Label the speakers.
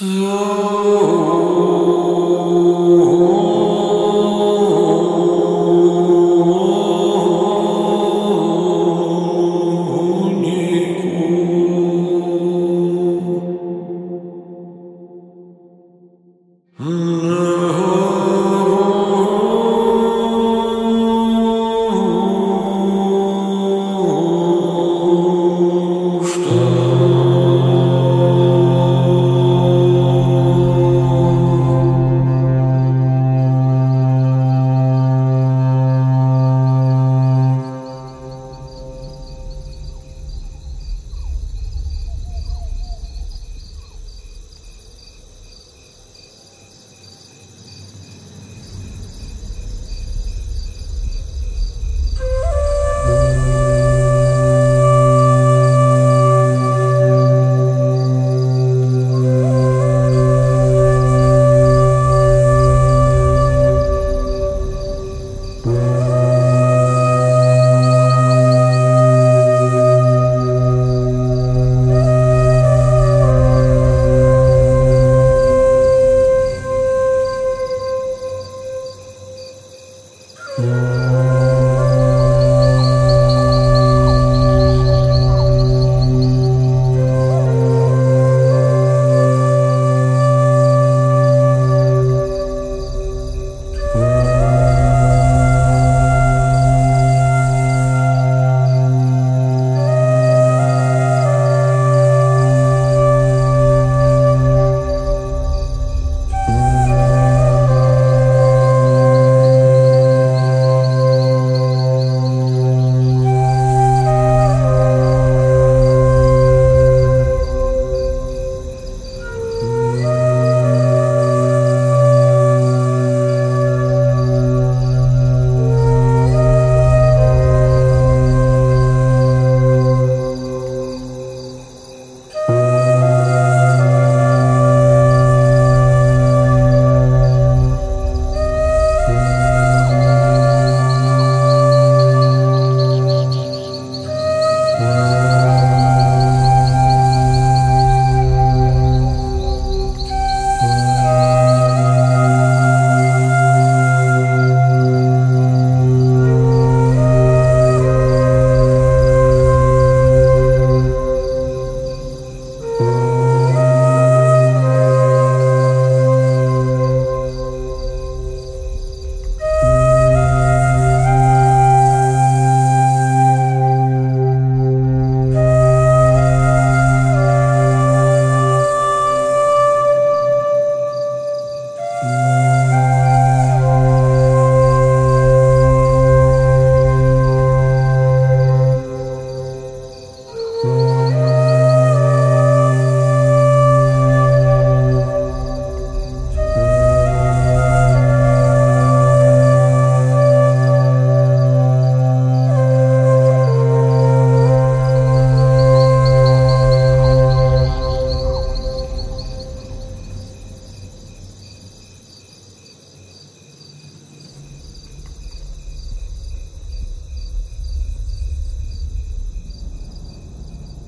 Speaker 1: So